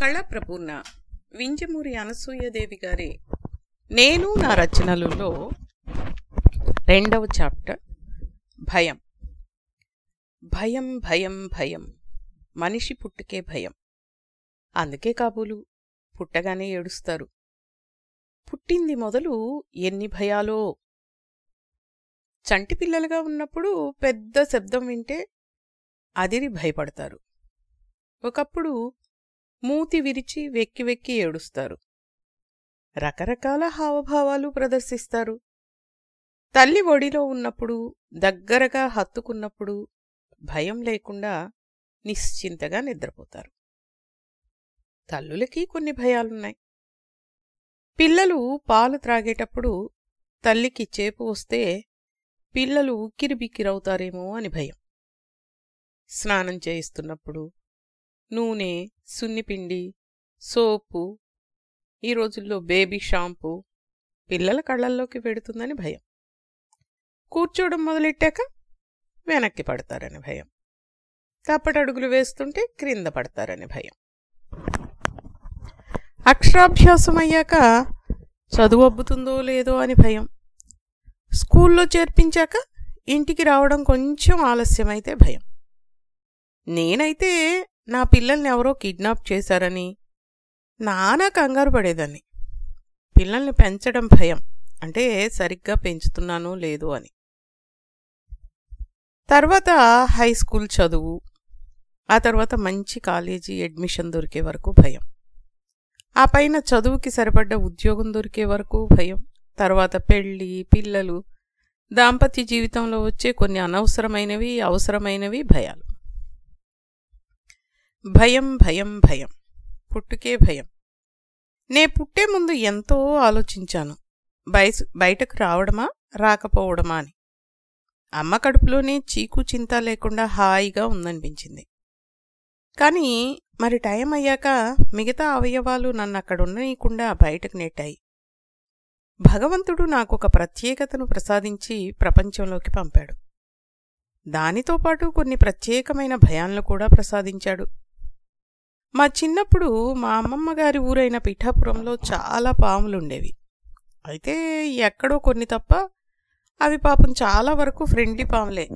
కళాప్రపూర్ణ వింజమూరి అనసూయదేవి గారి నేను నా రచనలలో రెండవ చాప్టర్ భయం. భయం భయం భయం. మనిషి పుట్టుకే భయం. అందుకే కాబోలు పుట్టగానే ఏడుస్తారు. పుట్టింది మొదలు ఎన్ని భయాలో. చంటి పిల్లలుగా ఉన్నప్పుడు పెద్ద శబ్దం వింటే అదిరి భయపడతారు. ఒకప్పుడు మూతి విరిచి వెక్కి వెక్కి ఏడుస్తారు. రకరకాల హావభావాలు ప్రదర్శిస్తారు. తల్లి ఒడిలో ఉన్నప్పుడు దగ్గరగా హత్తుకున్నప్పుడు భయం లేకుండా నిశ్చింతగా నిద్రపోతారు. తల్లులకి కొన్ని భయాలున్నాయి. పిల్లలు పాలు త్రాగేటప్పుడు తల్లికి చేపు వస్తే పిల్లలు ఉక్కిరిబిక్కిరవుతారేమో అని భయం. స్నానం చేయిస్తున్నప్పుడు నూనె సున్నిపిండి సోపు ఈ రోజుల్లో బేబీ షాంపూ పిల్లల కళ్ళల్లోకి పెడుతుందని భయం. కూర్చోవడం మొదలెట్టాక వెనక్కి పడతారని భయం. తప్పటడుగులు వేస్తుంటే క్రింద పడతారని భయం. అక్షరాభ్యాసం అయ్యాక చదువు అబ్బుతుందో లేదో అని భయం. స్కూల్లో చేర్పించాక ఇంటికి రావడం కొంచెం ఆలస్యమైతే భయం. నేనైతే నా పిల్లల్ని ఎవరో కిడ్నాప్ చేశారని. నానా కంగారు పడేదాన్ని. పిల్లల్ని పెంచడం భయం. అంటే సరిగ్గా పెంచుతున్నాను లేదు అని. తర్వాత హై స్కూల్ చదువు. ఆ తర్వాత మంచి కాలేజీ అడ్మిషన్ దొరికే వరకు భయం. ఆ పైన చదువుకి సరిపడ్డ ఉద్యోగం దొరికే వరకు భయం. తర్వాత పెళ్ళి పిల్లలు దాంపత్య జీవితంలో వచ్చే కొన్ని అనవసరమైనవి అవసరమైనవి భయాలు. భయం భయం భయం. పుట్టుకే భయం. నే పుట్టే ముందు ఎంతో ఆలోచించాను. బయసు బయటకు రావడమా రాకపోవడమా అని. అమ్మ కడుపులోనే చీకు చింత లేకుండా హాయిగా ఉందనిపించింది. కానీ మరి టైం అయ్యాక మిగతా అవయవాలు నన్ను అక్కడున్నయకుండా బయటకు నెట్టాయి. భగవంతుడు నాకొక ప్రత్యేకతను ప్రసాదించి ప్రపంచంలోకి పంపాడు. దానితో పాటు కొన్ని ప్రత్యేకమైన భయాలను కూడా ప్రసాదించాడు. మా చిన్నప్పుడు మా అమ్మమ్మ గారి ఊరైన పిఠాపురంలో చాలా పాములు ఉండేవి అయితే ఎక్కడో కొన్ని తప్ప అవి పాపం చాలా వరకు ఫ్రెండ్లీ పాములే.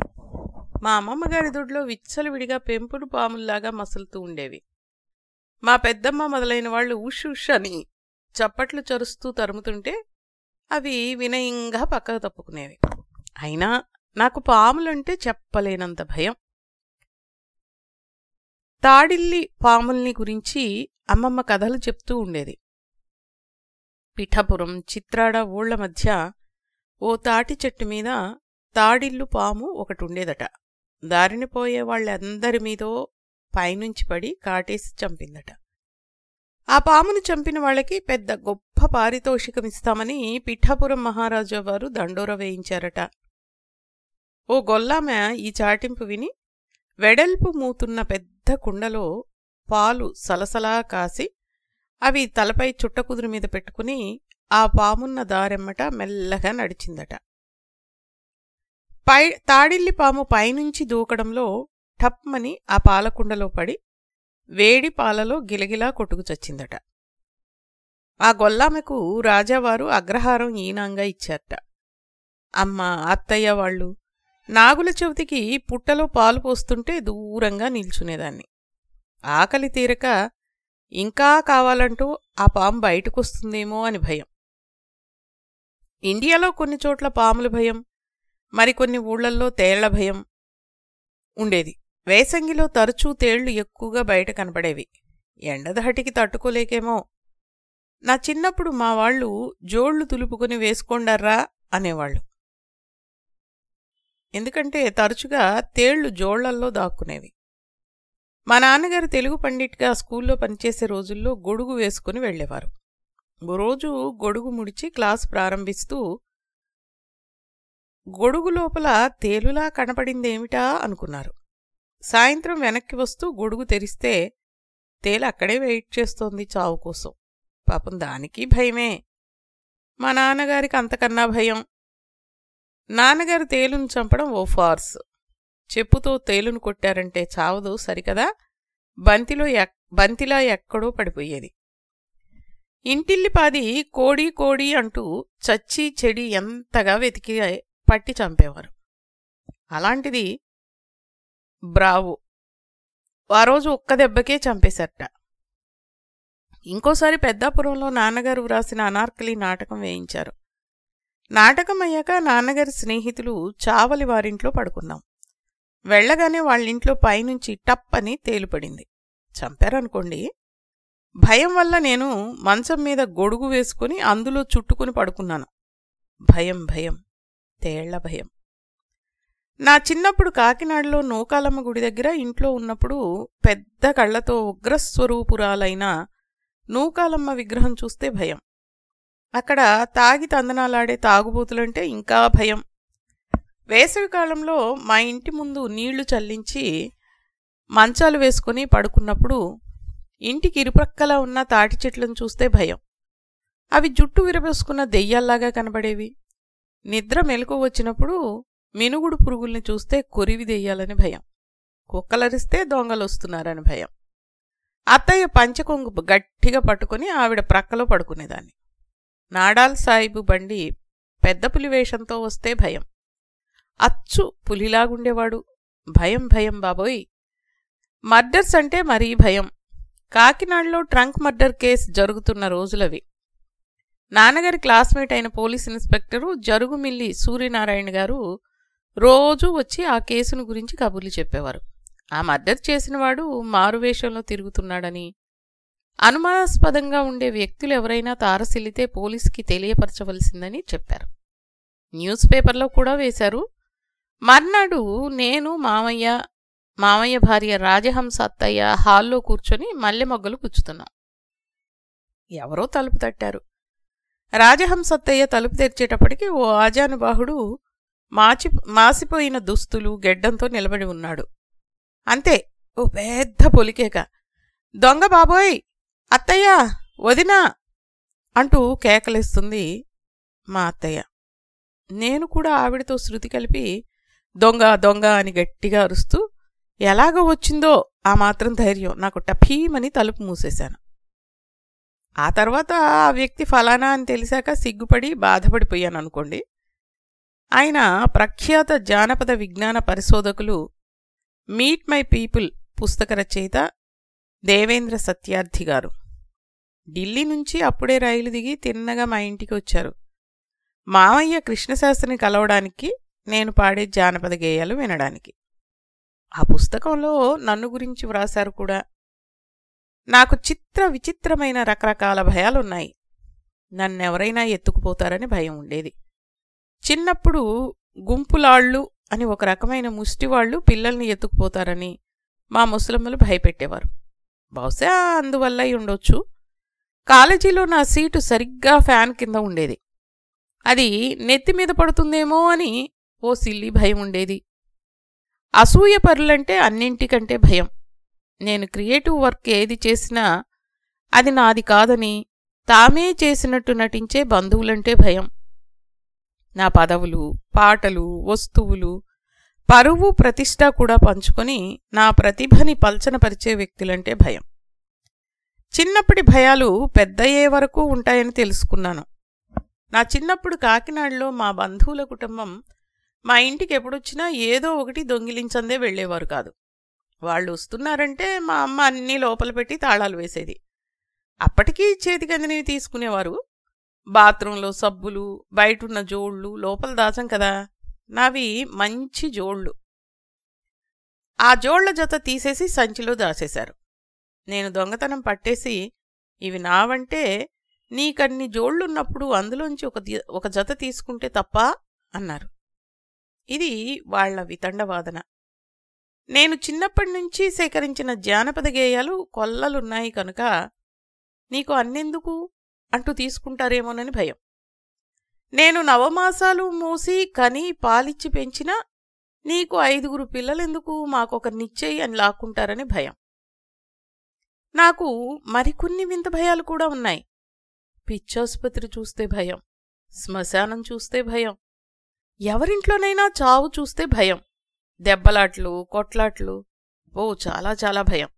మా అమ్మమ్మ గారి దొడ్లో విచ్చలవిడిగా పెంపుడు పాముల్లాగా మసులుతూ ఉండేవి. మా పెద్దమ్మ మొదలైన వాళ్ళు ఉష్ ఉష్ అని చప్పట్లు చరుస్తూ తరుముతుంటే అవి వినయంగా పక్కకు తప్పుకునేవి. అయినా నాకు పాములంటే చెప్పలేనంత భయం. తాడిల్లి పాముల్ని గురించి అమ్మమ్మ కథలు చెప్తూ ఉండేది. పిఠాపురం చిత్రాడ ఊళ్ళ మధ్య ఓ తాటి చెట్టు మీద తాడిల్లు పాము ఒకటుండేదట. దారిని పోయే వాళ్ళందరి మీదో పైనుంచి పడి కాటేసి చంపిందట. ఆ పామును చంపిన వాళ్ళకి పెద్ద గొప్ప పారితోషికమిస్తామని పిఠాపురం మహారాజా వారు దండోర వేయించారట. ఓ గొల్లామె ఈ చాటింపు విని వెడల్పు మూతున్న పెద్ద కుండలో పాలు సలసలా కాసి అవి తలపై చుట్టకుదురు మీద పెట్టుకుని ఆ పామున్న దారెమ్మట మెల్లగా నడిచిందట. పై తాడిల్లి పాము పైనుంచి దూకడంలో ఠప్మని ఆ పాలకుండలో పడి వేడి పాలలో గిలగిలా కొట్టుకు చచ్చిందట. ఆ గొల్లామెకు రాజావారు అగ్రహారం ఈనాంగా ఇచ్చారట. అమ్మ అత్తయ్య వాళ్ళు నాగుల చెవితికి పుట్టలో పాలు పోస్తుంటే దూరంగా నిల్చునేదాన్ని. ఆకలి తీరక ఇంకా కావాలంటూ ఆ పాము బయటకొస్తుందేమో అని భయం. ఇండియాలో కొన్ని చోట్ల పాముల భయం మరికొన్ని ఊళ్ళల్లో తేళ్ళ భయం ఉండేది. వేసంగిలో తరచూ తేళ్ళు ఎక్కువగా బయట కనపడేవి. ఎండదహటికి తట్టుకోలేకేమో. నా చిన్నప్పుడు మా వాళ్ళు జోళ్ళు తులుపుకుని వేసుకోండర్రా అనేవాళ్ళు. ఎందుకంటే తరచుగా తేళ్ళు జోళ్ళల్లో దాక్కునేవి. మా నాన్నగారు తెలుగు పండిట్గా స్కూల్లో పనిచేసే రోజుల్లో గొడుగు వేసుకుని వెళ్ళేవారు రోజు గొడుగు ముడిచి క్లాస్ ప్రారంభిస్తూ గొడుగు లోపల తేలులా కనపడిందేమిటా? అనుకున్నారు. సాయంత్రం వెనక్కి వస్తూ గొడుగు తెరిస్తే తేలు అక్కడే వెయిట్ చేస్తోంది చావు కోసం. పాపం దానికి భయమే. మా నాన్నగారికి అంతకన్నా భయం. నాన్నగారు తేలును చంపడం ఓ ఫార్స్. చెప్పుతో తేలును కొట్టారంటే చావదు సరికదా? బంతిలో ఎక్ బంతిలా ఎక్కడో పడిపోయేది. ఇంటిల్లిపాది కోడి కోడి అంటూ చచ్చి చెడి ఎంతగా వెతికి పట్టి చంపేవారు. అలాంటిది బ్రావో. ఆ రోజు ఒక్క దెబ్బకే చంపేశారట. ఇంకోసారి పెద్దాపురంలో నాన్నగారు వ్రాసిన అనార్కలి నాటకం వేయించారు. నాటకమయ్యాక నాన్నగారి స్నేహితులు చావలి వారింట్లో పడుకున్నాం. వెళ్ళగానే వాళ్ళింట్లో పైనుంచి టప్ అని తేలిపడింది. చంపారనుకోండి. భయం వల్ల నేను మంచం మీద గొడుగు వేసుకుని అందులో చుట్టుకుని పడుకున్నాను. భయం భయం తేళ్ళ భయం. నా చిన్నప్పుడు కాకినాడలో నూకాలమ్మ గుడి దగ్గర ఇంట్లో ఉన్నప్పుడు పెద్ద కళ్ళతో ఉగ్రస్వరూపురాలైన నూకాలమ్మ విగ్రహం చూస్తే భయం. అక్కడ తాగి తందనాలాడే తాగుబోతులంటే ఇంకా భయం. వేసవికాలంలో మా ఇంటి ముందు నీళ్ళు చల్లించి మంచాలు వేసుకుని పడుకున్నప్పుడు ఇంటికి ఇరుపక్కల ఉన్న తాటి చెట్లను చూస్తే భయం. అవి జుట్టు విరబోసుకున్న దెయ్యాల్లాగా కనబడేవి. నిద్ర మెలకు వచ్చినప్పుడు మినుగుడు పురుగుల్ని చూస్తే కొరివి దెయ్యాలని భయం. కుక్కలరిస్తే దొంగలొస్తున్నారని భయం. అత్తయ్య పంచకొంగు గట్టిగా పట్టుకుని ఆవిడ ప్రక్కలో పడుకునేదాన్ని. నాడాల్ సాయిబు బండి పెద్ద పులి వేషంతో వస్తే భయం. అచ్చు పులిలాగుండేవాడు. భయం భయం బాబోయ్. మర్డర్స్ అంటే మరీ భయం. కాకినాడలో ట్రంక్ మర్డర్ కేసు జరుగుతున్న రోజులవి. నాన్నగారి క్లాస్మేట్ అయిన పోలీస్ ఇన్స్పెక్టరు జరుగుమిల్లి సూర్యనారాయణ గారు రోజూ వచ్చి ఆ కేసును గురించి కబుర్లు చెప్పేవారు. ఆ మర్డర్ చేసినవాడు మారువేషంలో తిరుగుతున్నాడని అనుమానాస్పదంగా ఉండే వ్యక్తులు ఎవరైనా తారసిల్లితే పోలీసుకి తెలియపరచవలసిందని చెప్పారు. న్యూస్ పేపర్లో కూడా వేశారు. మర్నాడు నేను మామయ్య మామయ్య భార్య రాజహంస అత్తయ్య హాల్లో కూర్చొని మల్లె మొగ్గలు గుచ్చుతున్నాం ఎవరో తలుపు తట్టారు. రాజహంస అత్తయ్య తలుపు తెరిచేటప్పటికి ఓ ఆజానుబాహుడు మాచి మాసిపోయిన దుస్తులు గెడ్డంతో నిలబడి ఉన్నాడు. అంతే ఓ పెద్ద పొలికేక. దొంగ బాబోయ్! అత్తయ్య వదినా అంటూ కేకలేస్తుంది మా అత్తయ్య. నేను కూడా ఆవిడతో శృతి కలిపి దొంగ దొంగ అని గట్టిగా అరుస్తూ ఎలాగో వచ్చిందో ఆ మాత్రం ధైర్యం నాకు టఫీమని తలుపు మూసేశాను. ఆ తర్వాత ఆ వ్యక్తి ఫలానా అని తెలిసాక సిగ్గుపడి బాధపడిపోయాను అనుకోండి. ఆయన ప్రఖ్యాత జానపద విజ్ఞాన పరిశోధకులు మీట్ మై పీపుల్ పుస్తక రచయిత దేవేంద్ర సత్యార్థి గారు. ఢిల్లీ నుంచి అప్పుడే రైలు దిగి తిన్నగా మా ఇంటికి వచ్చారు. మామయ్య కృష్ణశాస్త్రిని కలవడానికి నేను పాడే జానపద గేయాలు వినడానికి. ఆ పుస్తకంలో నన్ను గురించి వ్రాశారు కూడా. నాకు చిత్ర విచిత్రమైన రకరకాల భయాలున్నాయి. నన్నెవరైనా ఎత్తుకుపోతారని భయం ఉండేది. చిన్నప్పుడు గుంపులాళ్ళు అని ఒక రకమైన ముష్టివాళ్ళు పిల్లల్ని ఎత్తుకుపోతారని మా ముసలమ్మలు భయపెట్టేవారు. బహుశా అందువల్ల ఉండొచ్చు. కాలేజీలో నా సీటు సరిగ్గా ఫ్యాన్ కింద ఉండేది. అది నెత్తి మీద పడుతుందేమో అని ఓ సిల్లి భయం ఉండేది. అసూయ పరులంటే అన్నింటికంటే భయం. నేను క్రియేటివ్ వర్క్ ఏది చేసినా అది నాది కాదని తామే చేసినట్టు నటించే బంధువులంటే భయం. నా పదవులు పాటలు వస్తువులు పరువు ప్రతిష్ట కూడా పంచుకొని నా ప్రతిభని పల్చనపరిచే వ్యక్తులంటే భయం. చిన్నప్పటి భయాలు పెద్దయ్యే వరకు ఉంటాయని తెలుసుకున్నాను. నా చిన్నప్పుడు కాకినాడలో మా బంధువుల కుటుంబం మా ఇంటికి ఎప్పుడొచ్చినా ఏదో ఒకటి దొంగిలించందే వెళ్ళేవారు కాదు. వాళ్ళు వస్తున్నారంటే మా అమ్మ అన్నీ లోపల పెట్టి తాళాలు వేసేది. అప్పటికీ చేతికందినవి తీసుకునేవారు. బాత్రూంలో సబ్బులు బయటున్న జోళ్ళు లోపల దాచం కదా. నావి మంచి జోళ్ళు. ఆ జోళ్ళ జత తీసేసి సంచిలో దాచేశారు నేను దొంగతనం పట్టేసి ఇవి నావంటే నీకన్ని జోళ్ళున్నప్పుడు అందులోంచి ఒక ఒక జత తీసుకుంటే తప్ప అన్నారు. ఇది వాళ్ళ వితండవాదన. నేను చిన్నప్పటి నుంచి సేకరించిన జానపద గేయాలు కొల్లలున్నాయి కనుక నీకు అన్నెందుకు? అంటూ తీసుకుంటారేమోనని భయం. నేను నవమాసాలు మూసి కని పాలిచ్చి పెంచినా నీకు ఐదుగురు పిల్లలెందుకు? మాకొకరినిచ్చేయి అని లాక్కుంటారని భయం. నాకు మరికొన్ని వింత భయాలు కూడా ఉన్నాయి. పిచ్చాసుపత్రి చూస్తే భయం. శ్మశానం చూస్తే భయం. ఎవరింట్లోనైనా చావు చూస్తే భయం. దెబ్బలాట్లు కొట్లాట్లు. ఓ చాలా చాలా భయం.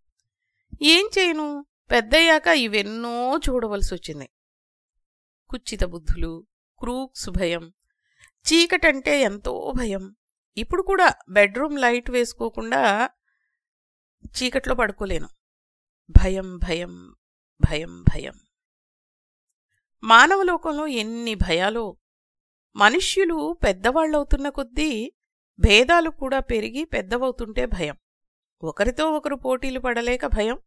ఏం చేయను? పెద్దయ్యాక ఇవెన్నో చూడవలసి వచ్చింది కుచ్చిత బుద్ధులు క్రూక్స్ భయం చీకటంటే ఎంతో భయం. ఇప్పుడు కూడా బెడ్రూమ్ లైట్ వేసుకోకుండా చీకట్లో పడుకోలేను. భయం భయం భయం భయం. మానవలోకంలో ఎన్ని భయాలో మనుష్యులు పెద్దవాళ్ళవుతున్న కొద్దీ భేదాలు కూడా పెరిగి పెద్దవవుతుంటే భయం. ఒకరితో ఒకరు పోటీలు పడలేక భయం.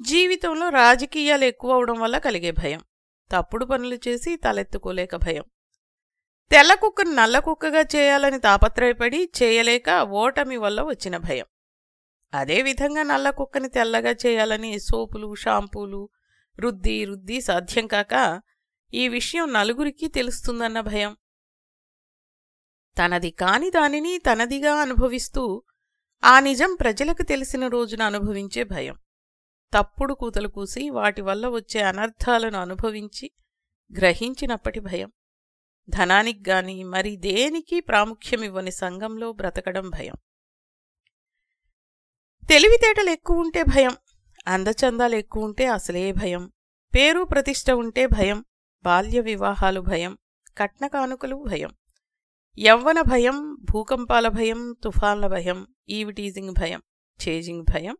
జీవితంలో రాజకీయాలు ఎక్కువ అవడం వల్ల కలిగే భయం. తప్పుడు పనులు చేసి తలెత్తుకోలేక భయం. తెల్ల కుక్కను నల్ల కుక్కగా చేయాలని తాపత్రయపడి చేయలేక ఓటమి వల్ల వచ్చిన భయం. అదేవిధంగా నల్ల కుక్కని తెల్లగా చేయాలని సోపులు షాంపూలు రుద్ది రుద్ది సాధ్యం కాక ఈ విషయం నలుగురికి తెలుస్తుందన్న భయం. తనది కాని దానిని తనదిగా అనుభవిస్తూ ఆ నిజం ప్రజలకు తెలిసిన రోజున అనుభవించే భయం. తప్పుడు కూతలు కూసి వాటి వల్ల వచ్చే అనర్థాలను అనుభవించి గ్రహించినప్పటి భయం. ధనానికి గాని మరి దేనికి ప్రాముఖ్యమివ్వని సంఘంలో బ్రతకడం భయం. తెలివితేటలు ఎక్కువ ఉంటే భయం అందచందాలు ఎక్కువ ఉంటే అసలే భయం పేరు ప్రతిష్ట ఉంటే భయం బాల్య వివాహాలు భయం కట్న కానుకలు భయం. యవ్వన భయం భూకంపాల భయం తుఫాన్ల భయం ఈవిటీజింగ్ భయం చేజింగ్ భయం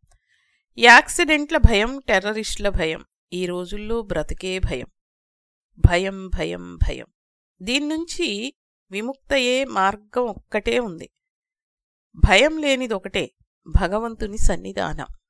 యాక్సిడెంట్ల భయం టెర్రరిస్టుల భయం ఈ రోజుల్లో బ్రతికే భయం. భయం భయం భయం. దీన్నుంచి విముక్తయే మార్గం ఒక్కటే ఉంది. భయం లేనిదొకటే భగవంతుని సన్నిధానం.